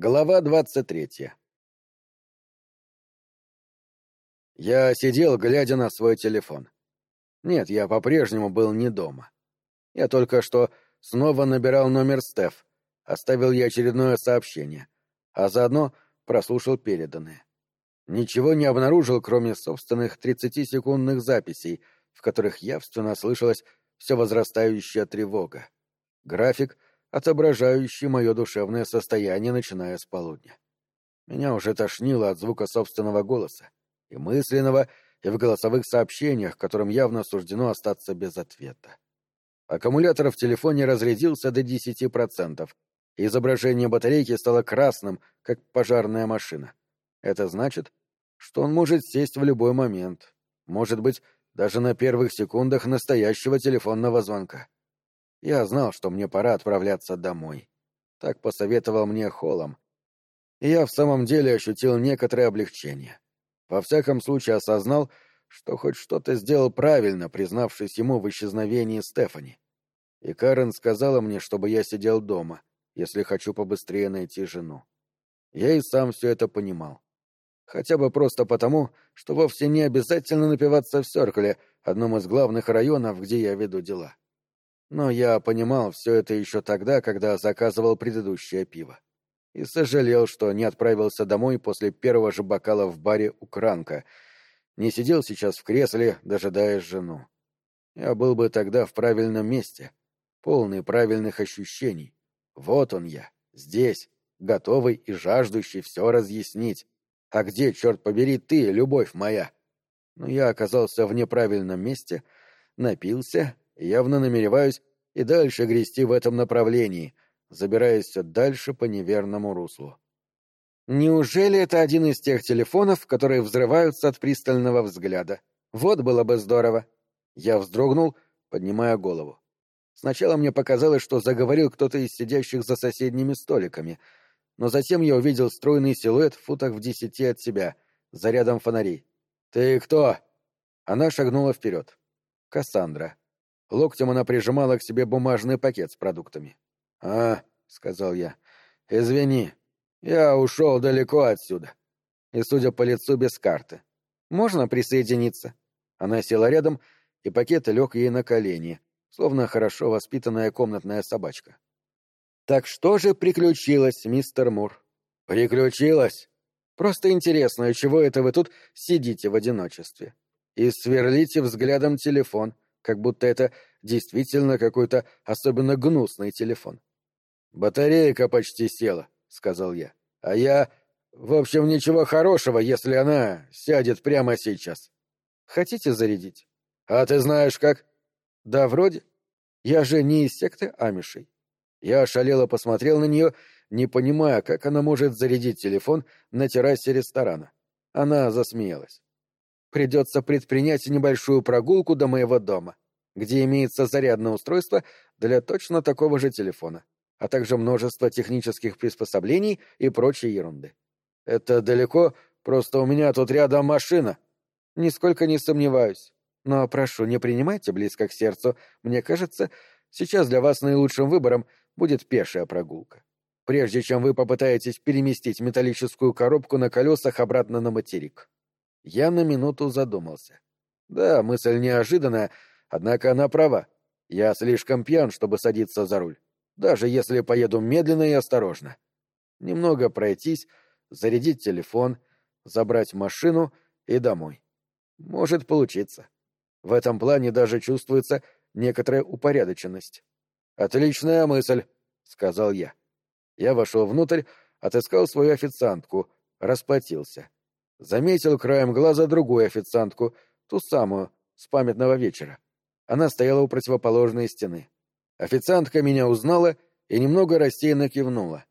Глава двадцать третья Я сидел, глядя на свой телефон. Нет, я по-прежнему был не дома. Я только что снова набирал номер Стеф, оставил ей очередное сообщение, а заодно прослушал переданное. Ничего не обнаружил, кроме собственных тридцатисекундных записей, в которых явственно слышалась все возрастающая тревога. График — отображающий мое душевное состояние, начиная с полудня. Меня уже тошнило от звука собственного голоса, и мысленного, и в голосовых сообщениях, которым явно суждено остаться без ответа. Аккумулятор в телефоне разрядился до десяти процентов, и изображение батарейки стало красным, как пожарная машина. Это значит, что он может сесть в любой момент, может быть, даже на первых секундах настоящего телефонного звонка. Я знал, что мне пора отправляться домой. Так посоветовал мне Холлом. И я в самом деле ощутил некоторое облегчение. Во всяком случае осознал, что хоть что-то сделал правильно, признавшись ему в исчезновении Стефани. И Карен сказала мне, чтобы я сидел дома, если хочу побыстрее найти жену. Я и сам все это понимал. Хотя бы просто потому, что вовсе не обязательно напиваться в Сёркле, одном из главных районов, где я веду дела. Но я понимал все это еще тогда, когда заказывал предыдущее пиво. И сожалел, что не отправился домой после первого же бокала в баре у Кранка. Не сидел сейчас в кресле, дожидаясь жену. Я был бы тогда в правильном месте, полный правильных ощущений. Вот он я, здесь, готовый и жаждущий все разъяснить. А где, черт побери, ты, любовь моя? Но я оказался в неправильном месте, напился явно намереваюсь и дальше грести в этом направлении, забираясь все дальше по неверному руслу. Неужели это один из тех телефонов, которые взрываются от пристального взгляда? Вот было бы здорово. Я вздрогнул, поднимая голову. Сначала мне показалось, что заговорил кто-то из сидящих за соседними столиками, но затем я увидел стройный силуэт в футах в десяти от себя, за рядом фонарей. «Ты кто?» Она шагнула вперед. «Кассандра». Локтем она прижимала к себе бумажный пакет с продуктами. «А», — сказал я, — «извини, я ушел далеко отсюда». И, судя по лицу, без карты. «Можно присоединиться?» Она села рядом, и пакет лег ей на колени, словно хорошо воспитанная комнатная собачка. «Так что же приключилось, мистер Мур?» «Приключилось?» «Просто интересно, чего это вы тут сидите в одиночестве?» «И сверлите взглядом телефон» как будто это действительно какой-то особенно гнусный телефон. «Батарейка почти села», — сказал я. «А я... В общем, ничего хорошего, если она сядет прямо сейчас». «Хотите зарядить?» «А ты знаешь как?» «Да, вроде. Я же не из секты Амишей». Я ошалело посмотрел на нее, не понимая, как она может зарядить телефон на террасе ресторана. Она засмеялась. Придется предпринять небольшую прогулку до моего дома, где имеется зарядное устройство для точно такого же телефона, а также множество технических приспособлений и прочей ерунды. Это далеко, просто у меня тут рядом машина. Нисколько не сомневаюсь. Но прошу, не принимайте близко к сердцу. Мне кажется, сейчас для вас наилучшим выбором будет пешая прогулка. Прежде чем вы попытаетесь переместить металлическую коробку на колесах обратно на материк. Я на минуту задумался. Да, мысль неожиданная, однако она права. Я слишком пьян, чтобы садиться за руль, даже если поеду медленно и осторожно. Немного пройтись, зарядить телефон, забрать машину и домой. Может получиться. В этом плане даже чувствуется некоторая упорядоченность. «Отличная мысль», — сказал я. Я вошел внутрь, отыскал свою официантку, расплатился. Заметил краем глаза другую официантку, ту самую, с памятного вечера. Она стояла у противоположной стены. Официантка меня узнала и немного рассеянно кивнула.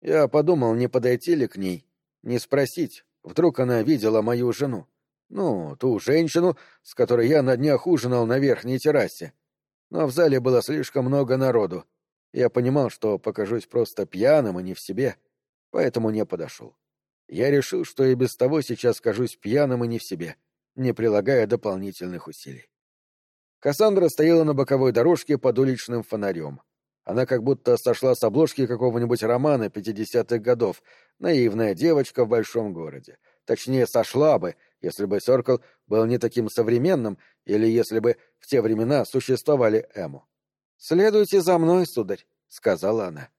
Я подумал, не подойти ли к ней, не спросить, вдруг она видела мою жену. Ну, ту женщину, с которой я на днях ужинал на верхней террасе. Но в зале было слишком много народу. Я понимал, что покажусь просто пьяным и не в себе, поэтому не подошел. Я решил, что и без того сейчас кажусь пьяным и не в себе, не прилагая дополнительных усилий. Кассандра стояла на боковой дорожке под уличным фонарем. Она как будто сошла с обложки какого-нибудь романа пятидесятых годов. Наивная девочка в большом городе. Точнее, сошла бы, если бы Сёркл был не таким современным, или если бы в те времена существовали Эму. «Следуйте за мной, сударь», — сказала она.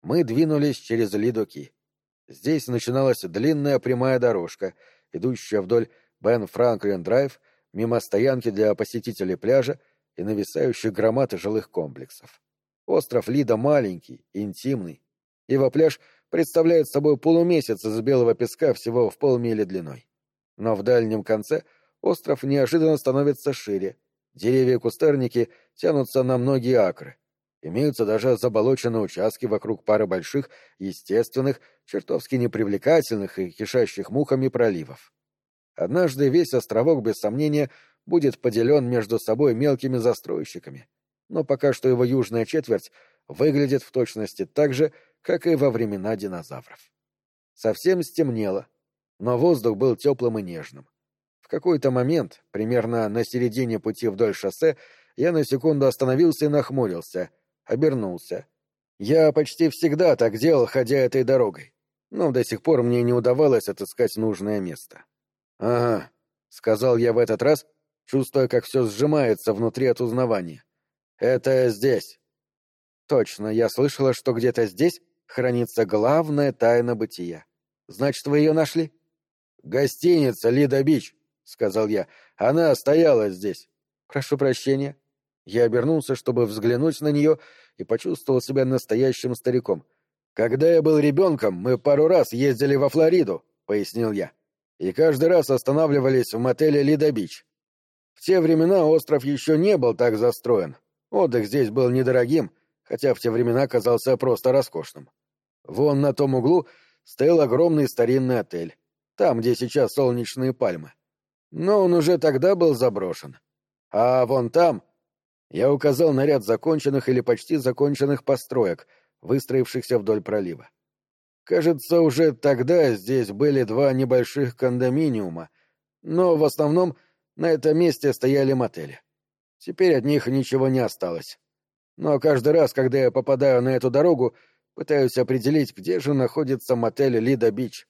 Мы двинулись через Лидоки. Здесь начиналась длинная прямая дорожка, идущая вдоль Бен Франклин Драйв, мимо стоянки для посетителей пляжа и нависающих громад жилых комплексов. Остров Лида маленький, интимный. Его пляж представляет собой полумесяц из белого песка всего в полмили длиной. Но в дальнем конце остров неожиданно становится шире. Деревья и кустарники тянутся на многие акры. Имеются даже заболоченные участки вокруг пары больших, естественных, чертовски непривлекательных и кишащих мухами проливов. Однажды весь островок, без сомнения, будет поделен между собой мелкими застройщиками, но пока что его южная четверть выглядит в точности так же, как и во времена динозавров. Совсем стемнело, но воздух был теплым и нежным. В какой-то момент, примерно на середине пути вдоль шоссе, я на секунду остановился и нахмурился, обернулся. Я почти всегда так делал, ходя этой дорогой, но до сих пор мне не удавалось отыскать нужное место. «Ага», — сказал я в этот раз, чувствуя, как все сжимается внутри от узнавания. «Это здесь». Точно, я слышала, что где-то здесь хранится главная тайна бытия. Значит, вы ее нашли? Гостиница Лида Бич, сказал я. Она стояла здесь. Прошу прощения. Я обернулся, чтобы взглянуть на нее, и почувствовал себя настоящим стариком. Когда я был ребенком, мы пару раз ездили во Флориду, пояснил я. И каждый раз останавливались в мотеле Лида Бич. В те времена остров еще не был так застроен. Отдых здесь был недорогим, хотя в те времена казался просто роскошным. Вон на том углу стоял огромный старинный отель, там, где сейчас солнечные пальмы. Но он уже тогда был заброшен. А вон там я указал на ряд законченных или почти законченных построек, выстроившихся вдоль пролива. Кажется, уже тогда здесь были два небольших кондоминиума, но в основном на этом месте стояли мотели. Теперь от них ничего не осталось. Но каждый раз, когда я попадаю на эту дорогу, Пытаюсь определить, где же находится мотель Лида Бич.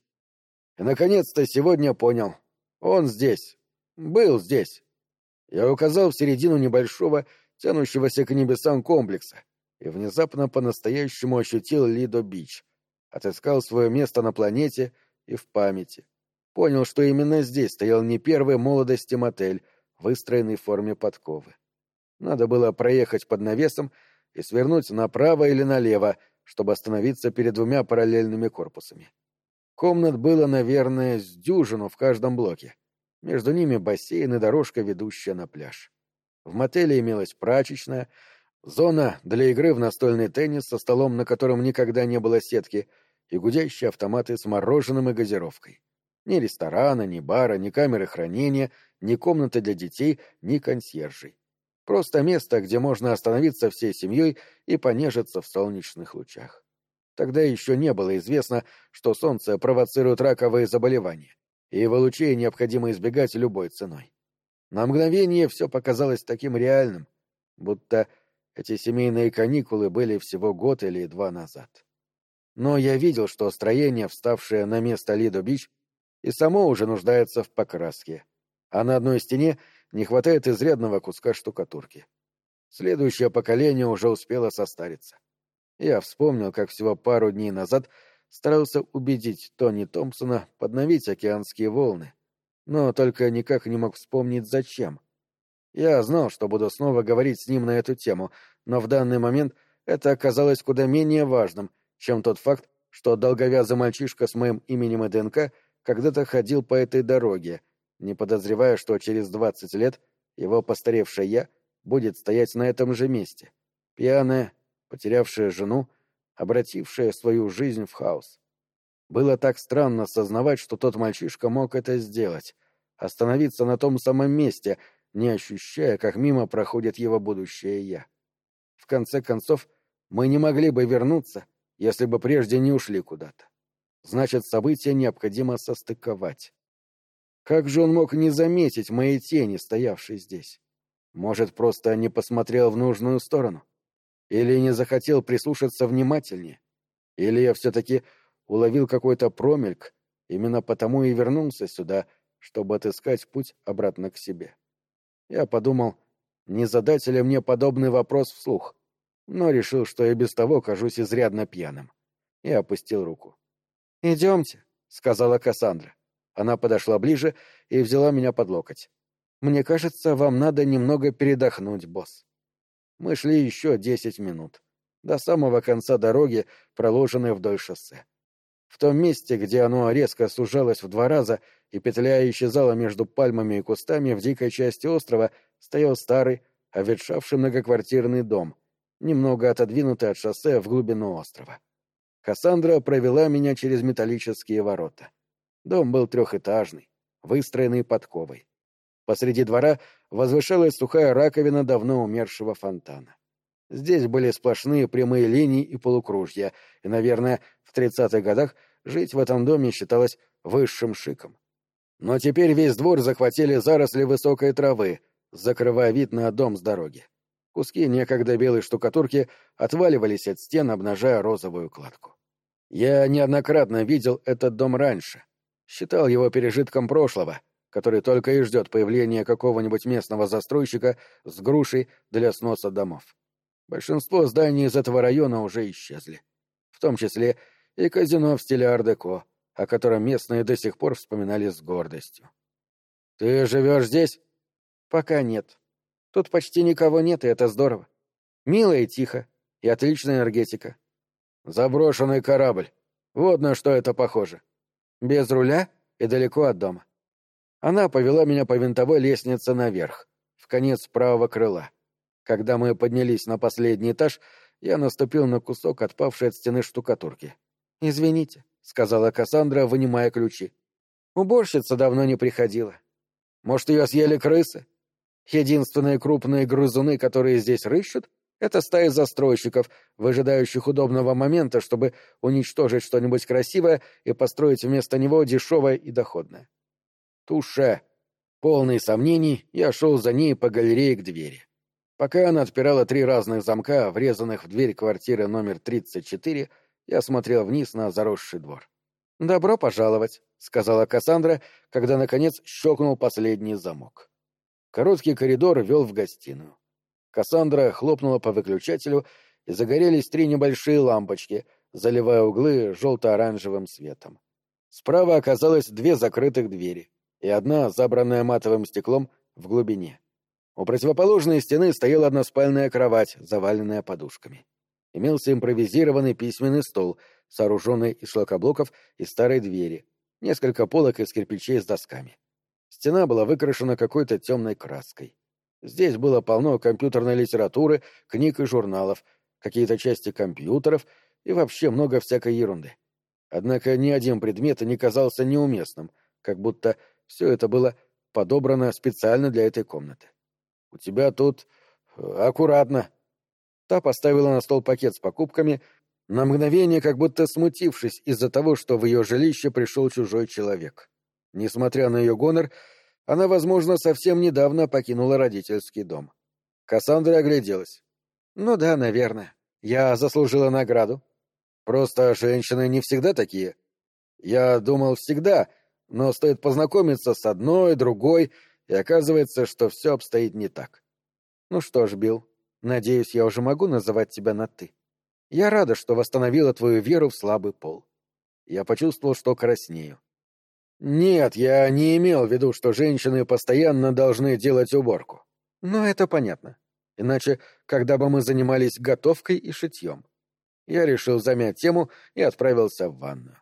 И, наконец-то, сегодня понял. Он здесь. Был здесь. Я указал в середину небольшого, тянущегося к небесам комплекса, и внезапно по-настоящему ощутил Лидо Бич. Отыскал свое место на планете и в памяти. Понял, что именно здесь стоял не первый молодости мотель, выстроенный в форме подковы. Надо было проехать под навесом и свернуть направо или налево, чтобы остановиться перед двумя параллельными корпусами. Комнат было, наверное, с дюжину в каждом блоке. Между ними бассейн и дорожка, ведущая на пляж. В мотеле имелась прачечная, зона для игры в настольный теннис со столом, на котором никогда не было сетки, и гудящие автоматы с мороженым и газировкой. Ни ресторана, ни бара, ни камеры хранения, ни комнаты для детей, ни консьержей. Просто место, где можно остановиться всей семьей и понежиться в солнечных лучах. Тогда еще не было известно, что солнце провоцирует раковые заболевания, и его лучей необходимо избегать любой ценой. На мгновение все показалось таким реальным, будто эти семейные каникулы были всего год или два назад. Но я видел, что строение, вставшее на место Лидо-Бич, и само уже нуждается в покраске, а на одной стене не хватает изрядного куска штукатурки. Следующее поколение уже успело состариться. Я вспомнил, как всего пару дней назад старался убедить Тони Томпсона подновить океанские волны, но только никак не мог вспомнить, зачем. Я знал, что буду снова говорить с ним на эту тему, но в данный момент это оказалось куда менее важным, чем тот факт, что долговязый мальчишка с моим именем и ДНК когда-то ходил по этой дороге — не подозревая, что через двадцать лет его постаревшее «я» будет стоять на этом же месте, пьяная, потерявшая жену, обратившая свою жизнь в хаос. Было так странно сознавать, что тот мальчишка мог это сделать, остановиться на том самом месте, не ощущая, как мимо проходит его будущее «я». В конце концов, мы не могли бы вернуться, если бы прежде не ушли куда-то. Значит, события необходимо состыковать. Как же он мог не заметить моей тени, стоявшей здесь? Может, просто не посмотрел в нужную сторону? Или не захотел прислушаться внимательнее? Или я все-таки уловил какой-то промельк, именно потому и вернулся сюда, чтобы отыскать путь обратно к себе. Я подумал, не задать ли мне подобный вопрос вслух, но решил, что и без того кажусь изрядно пьяным, и опустил руку. «Идемте», — сказала Кассандра. Она подошла ближе и взяла меня под локоть. «Мне кажется, вам надо немного передохнуть, босс». Мы шли еще десять минут, до самого конца дороги, проложенной вдоль шоссе. В том месте, где оно резко сужалось в два раза и петляя исчезало между пальмами и кустами в дикой части острова, стоял старый, оветшавший многоквартирный дом, немного отодвинутый от шоссе в глубину острова. Кассандра провела меня через металлические ворота. Дом был трехэтажный, выстроенный подковой. Посреди двора возвышалась сухая раковина давно умершего фонтана. Здесь были сплошные прямые линии и полукружья, и, наверное, в тридцатых годах жить в этом доме считалось высшим шиком. Но теперь весь двор захватили заросли высокой травы, закрывая вид на дом с дороги. Куски некогда белой штукатурки отваливались от стен, обнажая розовую кладку. Я неоднократно видел этот дом раньше, считал его пережитком прошлого, который только и ждет появления какого-нибудь местного застройщика с грушей для сноса домов. Большинство зданий из этого района уже исчезли. В том числе и казино в стиле ар-деко, о котором местные до сих пор вспоминали с гордостью. «Ты живешь здесь?» «Пока нет. Тут почти никого нет, и это здорово. Мило и тихо, и отличная энергетика». «Заброшенный корабль. Вот на что это похоже. Без руля и далеко от дома. Она повела меня по винтовой лестнице наверх, в конец правого крыла. Когда мы поднялись на последний этаж, я наступил на кусок отпавшей от стены штукатурки. «Извините», — сказала Кассандра, вынимая ключи. «Уборщица давно не приходила. Может, ее съели крысы? Единственные крупные грызуны, которые здесь рыщут, это стаи застройщиков, выжидающих удобного момента, чтобы уничтожить что-нибудь красивое и построить вместо него дешевое и доходное. Туше. Полный сомнений, я шел за ней по галерее к двери. Пока она отпирала три разных замка, врезанных в дверь квартиры номер 34, я смотрел вниз на заросший двор. «Добро пожаловать», — сказала Кассандра, когда, наконец, щелкнул последний замок. Короткий коридор вел в гостиную. Кассандра хлопнула по выключателю, и загорелись три небольшие лампочки, заливая углы желто-оранжевым светом. Справа оказалось две закрытых двери и одна, забранная матовым стеклом, в глубине. У противоположной стены стояла односпальная кровать, заваленная подушками. Имелся импровизированный письменный стол, сооруженный из шлакоблоков и старой двери, несколько полок из кирпичей с досками. Стена была выкрашена какой-то темной краской. Здесь было полно компьютерной литературы, книг и журналов, какие-то части компьютеров и вообще много всякой ерунды. Однако ни один предмет не казался неуместным, как будто все это было подобрано специально для этой комнаты. «У тебя тут... Э, аккуратно». Та поставила на стол пакет с покупками, на мгновение как будто смутившись из-за того, что в ее жилище пришел чужой человек. Несмотря на ее гонор, она, возможно, совсем недавно покинула родительский дом. Кассандра огляделась. «Ну да, наверное. Я заслужила награду. Просто женщины не всегда такие. Я думал всегда, но стоит познакомиться с одной, другой, и оказывается, что все обстоит не так. Ну что ж, Билл, надеюсь, я уже могу называть тебя на «ты». Я рада, что восстановила твою веру в слабый пол. Я почувствовал, что краснею. Нет, я не имел в виду, что женщины постоянно должны делать уборку. Но это понятно. Иначе, когда бы мы занимались готовкой и шитьем? Я решил замять тему и отправился в ванну.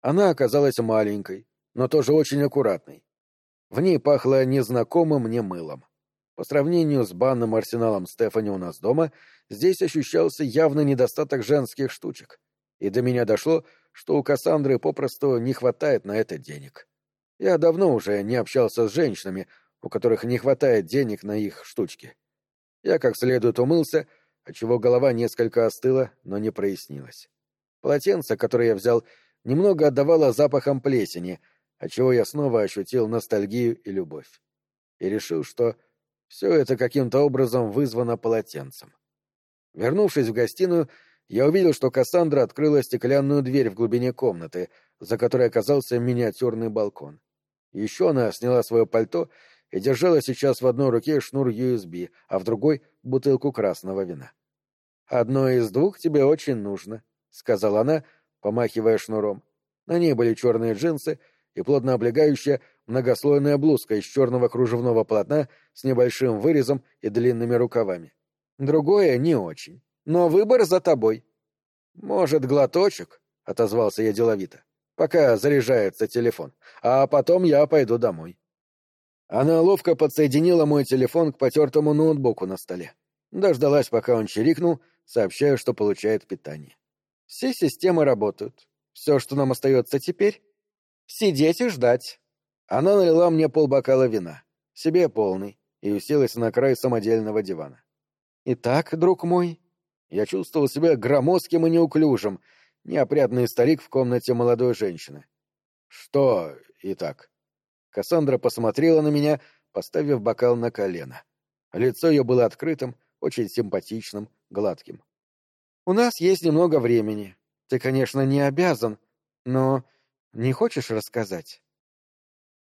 Она оказалась маленькой, но тоже очень аккуратной. В ней пахло незнакомым мне мылом. По сравнению с банным арсеналом Стефани у нас дома, здесь ощущался явный недостаток женских штучек. И до меня дошло, что у Кассандры попросту не хватает на это денег. Я давно уже не общался с женщинами, у которых не хватает денег на их штучки. Я как следует умылся, отчего голова несколько остыла, но не прояснилась. Полотенце, которое я взял, немного отдавало запахом плесени — отчего я снова ощутил ностальгию и любовь. И решил, что все это каким-то образом вызвано полотенцем. Вернувшись в гостиную, я увидел, что Кассандра открыла стеклянную дверь в глубине комнаты, за которой оказался миниатюрный балкон. Еще она сняла свое пальто и держала сейчас в одной руке шнур USB, а в другой — бутылку красного вина. «Одно из двух тебе очень нужно», — сказала она, помахивая шнуром. На ней были черные джинсы и плотно облегающая многослойная блузка из черного кружевного полотна с небольшим вырезом и длинными рукавами. Другое не очень. Но выбор за тобой. Может, глоточек, — отозвался я деловито, — пока заряжается телефон, а потом я пойду домой. Она ловко подсоединила мой телефон к потертому ноутбуку на столе. Дождалась, пока он чирикнул, сообщая, что получает питание. Все системы работают. Все, что нам остается теперь — сидеть и ждать. Она налила мне полбокала вина, себе полный, и уселась на край самодельного дивана. «Итак, друг мой...» Я чувствовал себя громоздким и неуклюжим, неопрятный старик в комнате молодой женщины. «Что итак?» Кассандра посмотрела на меня, поставив бокал на колено. Лицо ее было открытым, очень симпатичным, гладким. «У нас есть немного времени. Ты, конечно, не обязан, но не хочешь рассказать?»